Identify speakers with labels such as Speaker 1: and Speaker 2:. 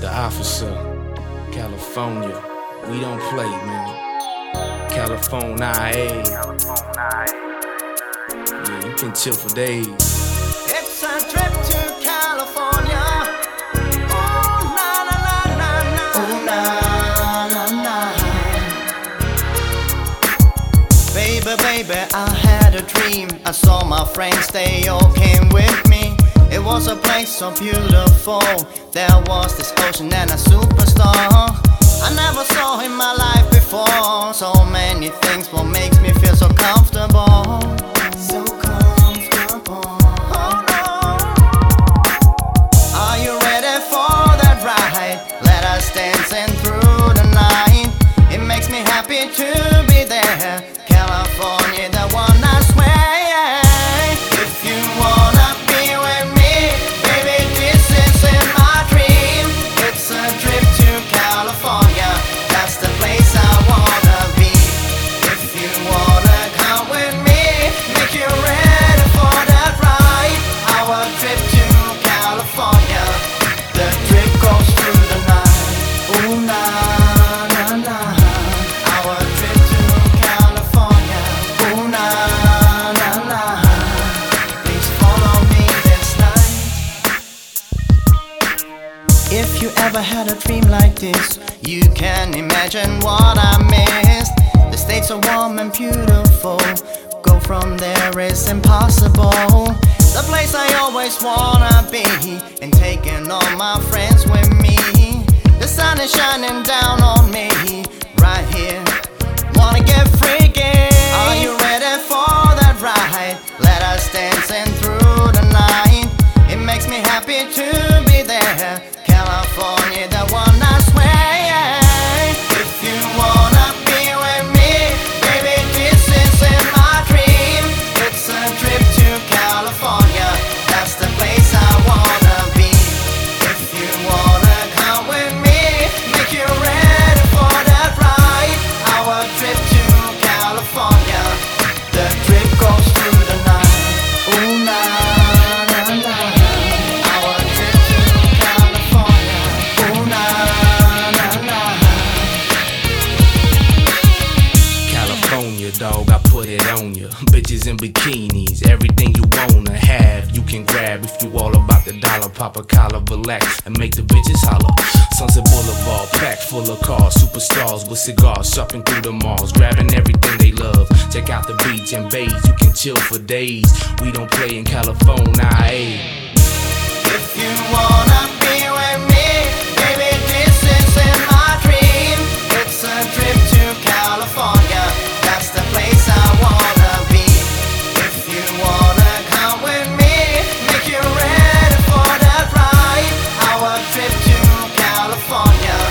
Speaker 1: The officer, California. We don't play, man. California, eh? Yeah, you can chill for days.
Speaker 2: It's a trip to California. Ooh, na na na na na. Ooh, na na na. Baby, baby, I had a dream. I saw my friends, they all came with me. It was a place so beautiful. There was this ocean and a superstar. I never saw in my life before. So many things, what makes me feel so comfortable. So comfortable. Oh no. Are you ready for that ride? Let us dancing through the night. It makes me happy to be there. California, the one I If you ever had a dream like this, you can imagine what I missed. The states are warm and beautiful. Go from there is impossible. The place I always wanna be, and taking all my friends with me. The sun is shining down on me right here. Wanna get freaky? Are you ready for that ride? Let us dancing through the night. It makes me happy to be there. California,
Speaker 1: on you. Bitches in bikinis, everything you wanna have, you can grab. If you all about the dollar, pop a collar, relax, and make the bitches holler. Sunset Boulevard, packed full of cars, superstars with cigars, shopping through the malls, grabbing everything they love. Check out the beach and bathe, you can chill for days. We don't play in California?
Speaker 2: If you wanna trip to California.